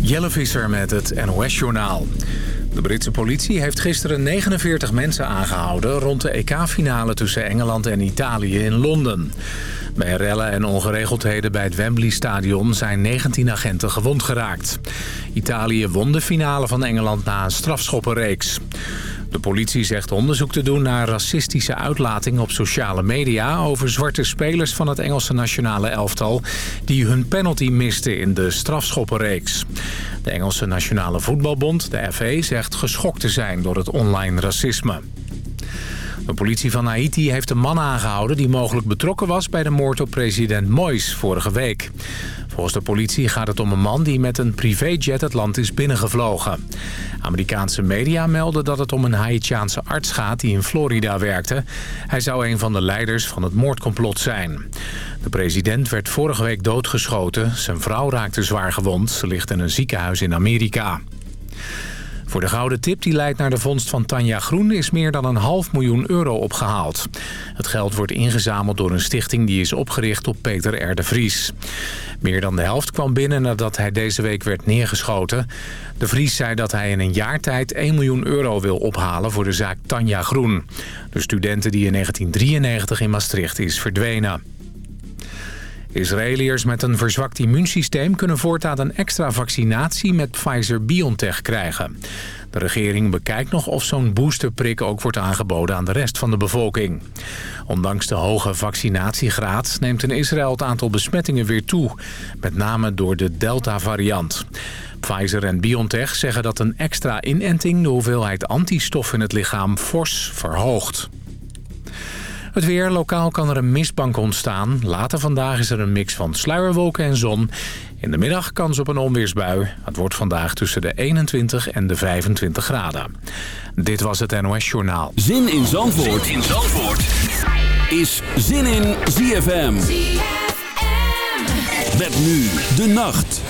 Jelle Visser met het NOS-journaal. De Britse politie heeft gisteren 49 mensen aangehouden... rond de EK-finale tussen Engeland en Italië in Londen. Bij rellen en ongeregeldheden bij het Wembley-stadion... zijn 19 agenten gewond geraakt. Italië won de finale van Engeland na een strafschoppenreeks. De politie zegt onderzoek te doen naar racistische uitlatingen op sociale media... over zwarte spelers van het Engelse nationale elftal... die hun penalty misten in de strafschoppenreeks. De Engelse Nationale Voetbalbond, de FA, zegt geschokt te zijn door het online racisme. De politie van Haiti heeft een man aangehouden die mogelijk betrokken was bij de moord op president Moïse vorige week. Volgens de politie gaat het om een man die met een privéjet het land is binnengevlogen. Amerikaanse media melden dat het om een Haitiaanse arts gaat die in Florida werkte. Hij zou een van de leiders van het moordcomplot zijn. De president werd vorige week doodgeschoten. Zijn vrouw raakte zwaar gewond. Ze ligt in een ziekenhuis in Amerika. Voor de gouden tip die leidt naar de vondst van Tanja Groen... is meer dan een half miljoen euro opgehaald. Het geld wordt ingezameld door een stichting die is opgericht op Peter R. de Vries. Meer dan de helft kwam binnen nadat hij deze week werd neergeschoten. De Vries zei dat hij in een jaar tijd 1 miljoen euro wil ophalen voor de zaak Tanja Groen. De studenten die in 1993 in Maastricht is verdwenen. Israëliërs met een verzwakt immuunsysteem kunnen voortaan een extra vaccinatie met Pfizer-BioNTech krijgen. De regering bekijkt nog of zo'n boosterprik ook wordt aangeboden aan de rest van de bevolking. Ondanks de hoge vaccinatiegraad neemt in Israël het aantal besmettingen weer toe. Met name door de Delta-variant. Pfizer en BioNTech zeggen dat een extra inenting de hoeveelheid antistof in het lichaam fors verhoogt. Het weer, lokaal kan er een mistbank ontstaan. Later vandaag is er een mix van sluierwolken en zon. In de middag kans op een onweersbui. Het wordt vandaag tussen de 21 en de 25 graden. Dit was het NOS Journaal. Zin in Zandvoort, zin in Zandvoort. is Zin in ZFM. ZFM. Met nu de nacht.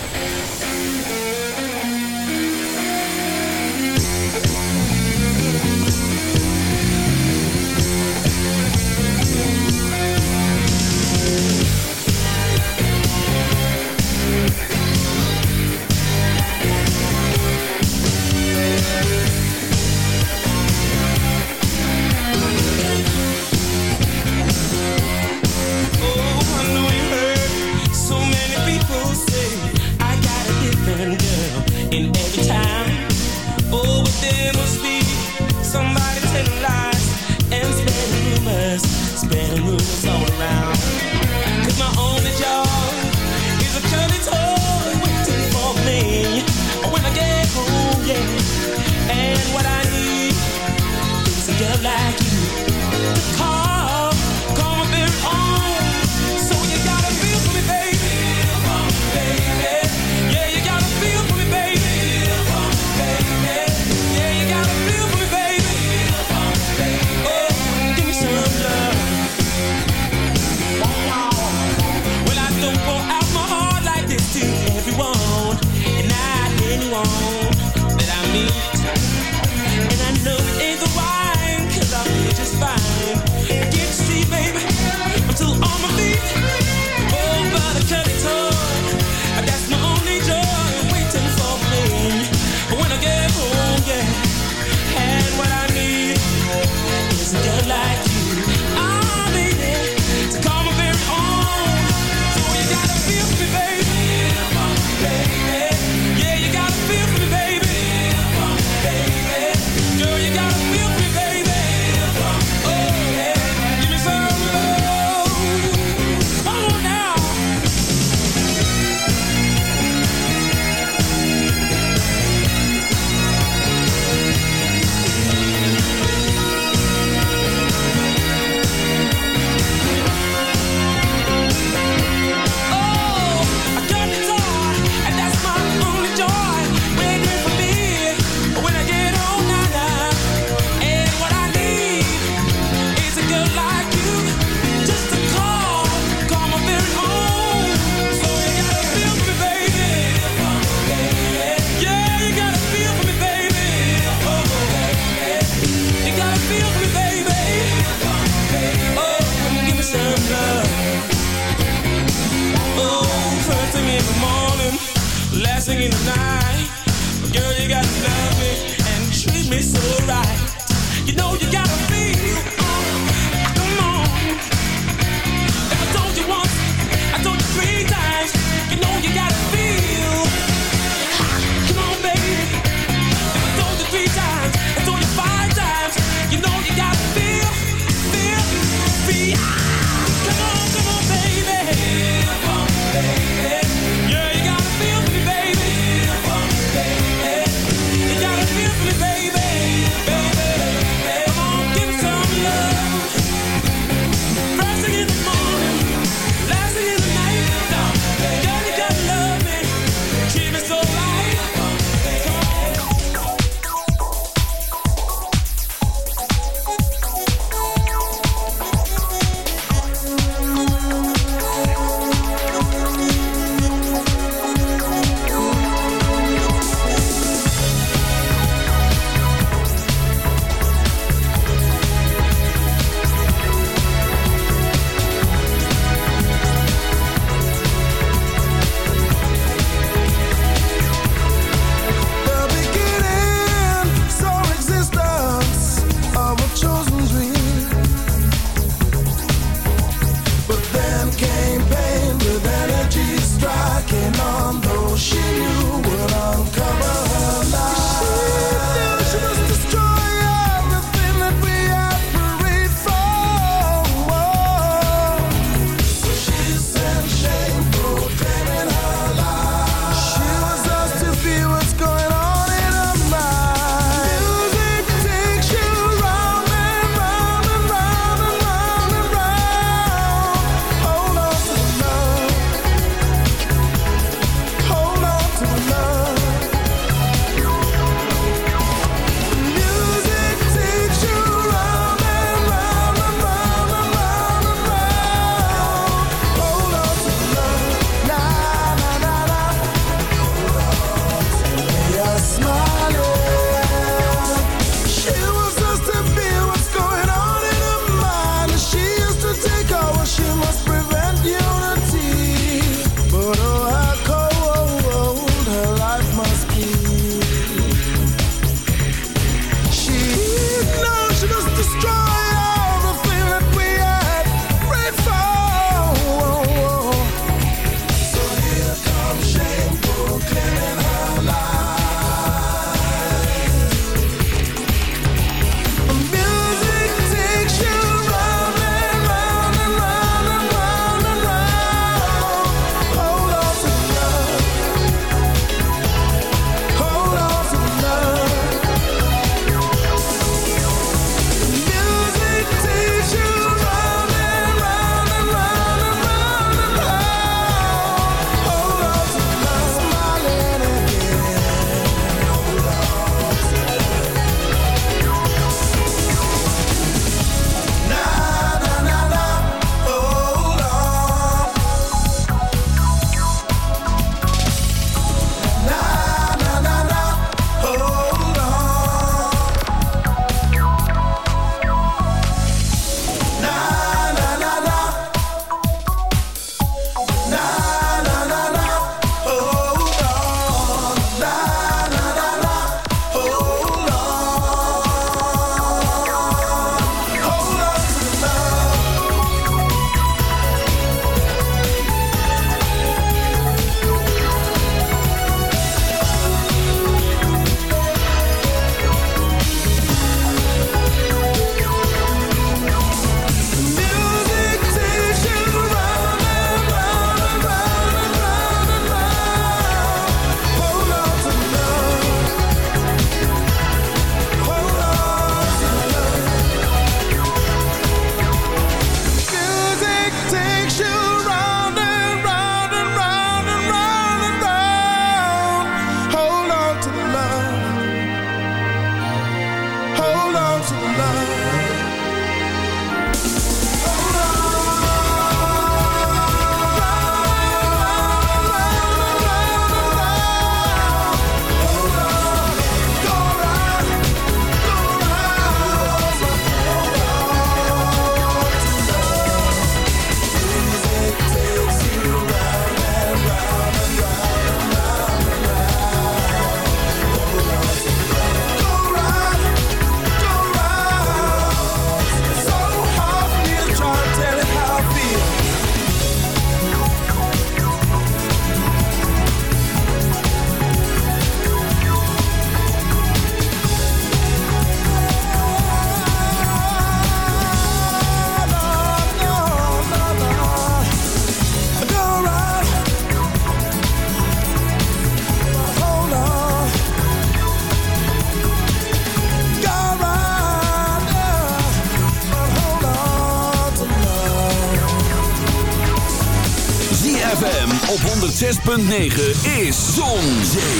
9 is zonzee!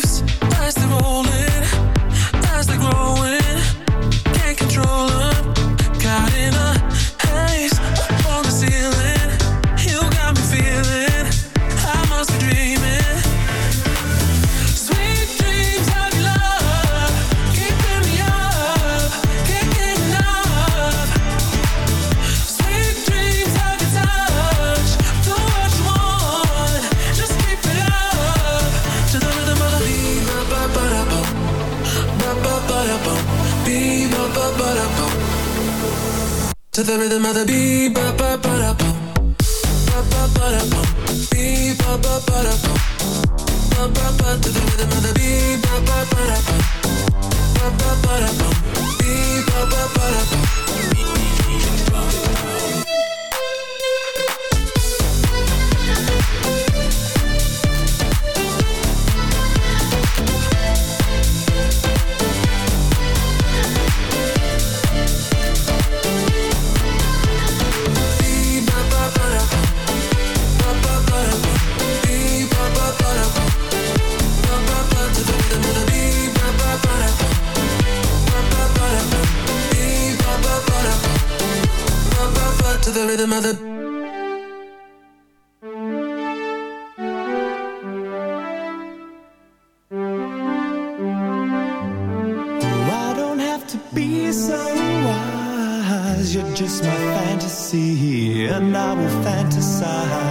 the rhythm of the beat, ba ba I will fantasize.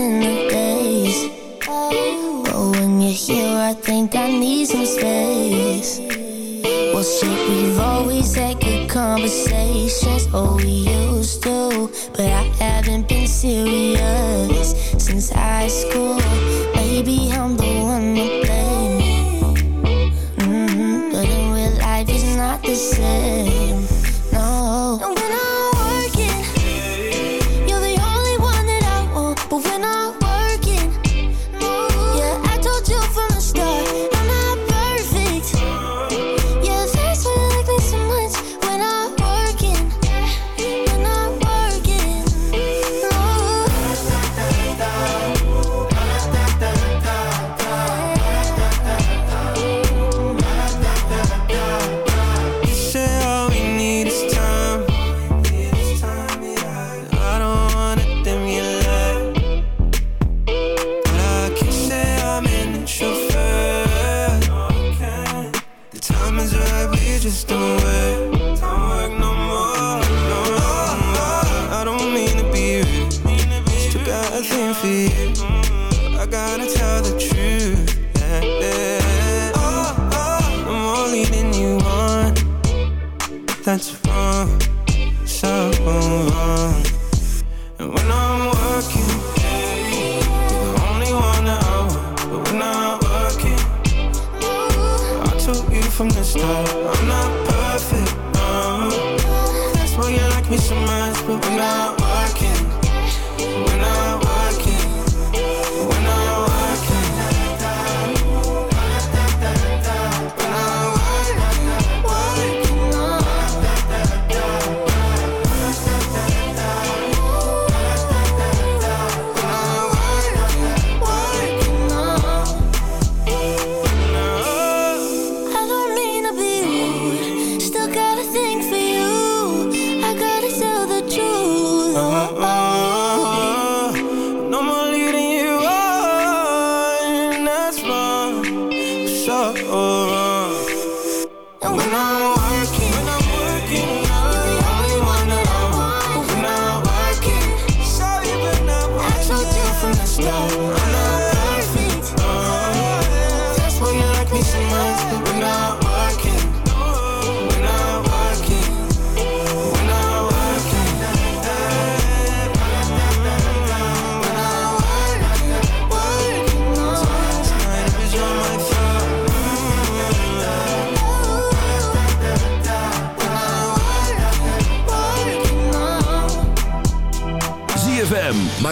in the days But when you're here I think I need some space. Well should we always have good conversations. Oh, we used to But I haven't been serious since high school.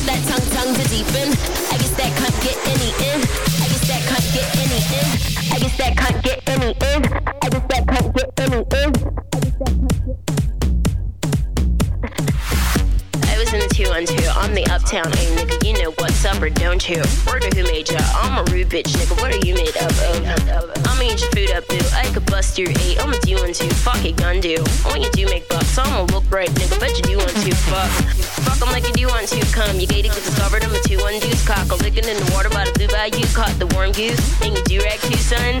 And that tongue tongue to deepen. I guess that can't get any in. I guess that can't get any in. I guess that can't get any in. I guess that can't get any in. I was in the two on two the uptown, hey nigga, what's up or don't you? Word who made ya? I'm a rude bitch, nigga. What are you made up of? I'ma eat your food up, boo. I could bust your eight. I'ma do one two. Fuck it, gun do. When you do make bucks, I'ma look right, nigga. Bet you do want to. Fuck. Fuck 'em like you do want to. Come, you gated, get discovered. I'm a two one deuce cock. A licking in the water by the blue bayou. Caught the warm goose. And you do rag too, son.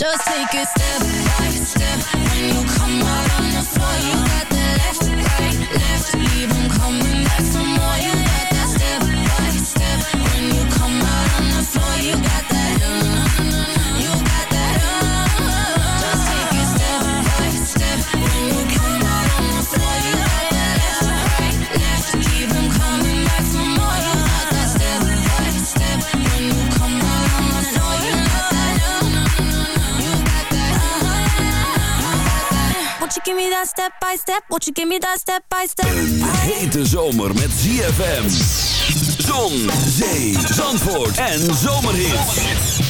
Just take a step by step. step by step. Won't you give me that step by step? Een hete zomer met ZFM. Zon, zee, zandvoort en zomerhit.